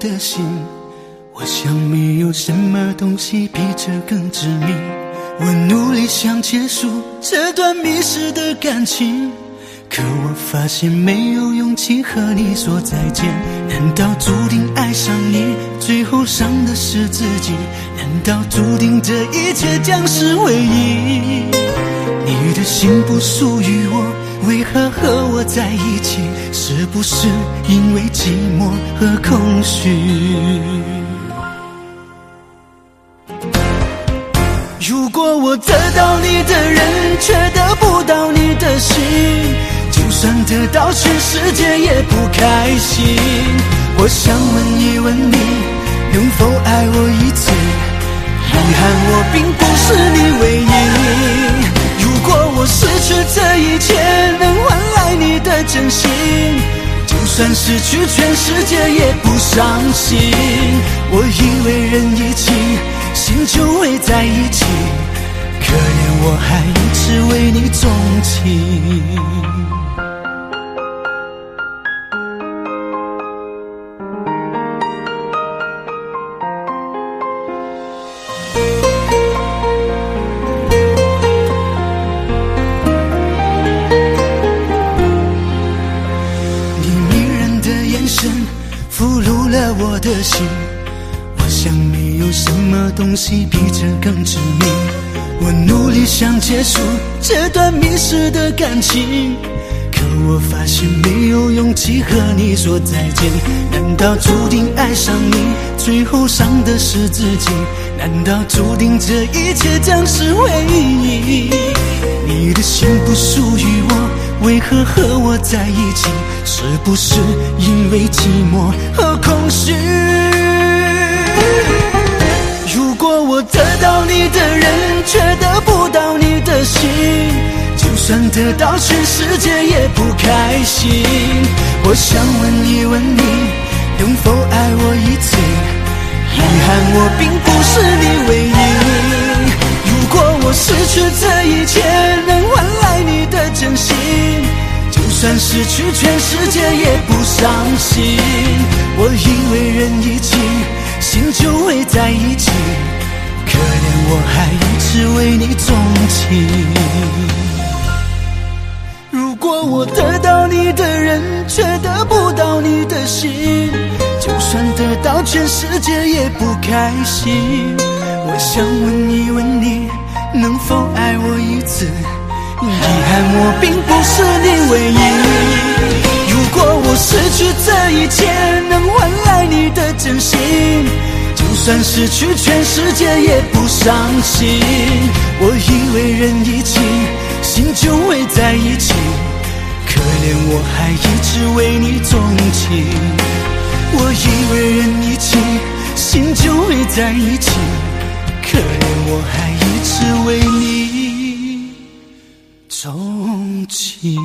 的心，我想没有什么东西比这更致命？我努力想结束这段迷失的感情，可我发现没有勇气和你说再见。难道注定爱上你，最后伤的是自己？难道注定这一切将是唯一？你的心不属于我，为何和我在一起？是不是因为寂寞和空虚？如果我得到你的人，却得不到你的心，就算得到全世界也不开心。我想问一问你，能否爱我一次？心，就算失去全世界也不伤心。我以为人一起。心就会在一起，可怜我还一直为你钟情。了我的心。我想没有什么东西比这更致命。我努力想结束这段迷失的感情，可我发现没有勇气和你说再见。难道注定爱上你，最后伤的是自己？难道注定这一切将是唯一？你的心不属于我，为何和我在一起？是不是因为寂寞和空虚？如果我得到你的人，却得不到你的心，就算得到全世界也不开心。我想问一问你，能否爱我一次？遗憾我并不是你唯一。就算失去全世界也不伤心。我以为人一起。心就会在一起，可怜我还一直为你钟情。如果我得到你的人，却得不到你的心，就算得到全世界也不开心。我想问一问你，能否爱我一次？遗憾我并不是你唯一。如果我失去这一切，能换来你的真心，就算失去全世界也不伤心。我以为人一起，心就会在一起，可怜我还一直为你钟情。我以为人一起，心就会在一起，可怜我还一直为你钟情。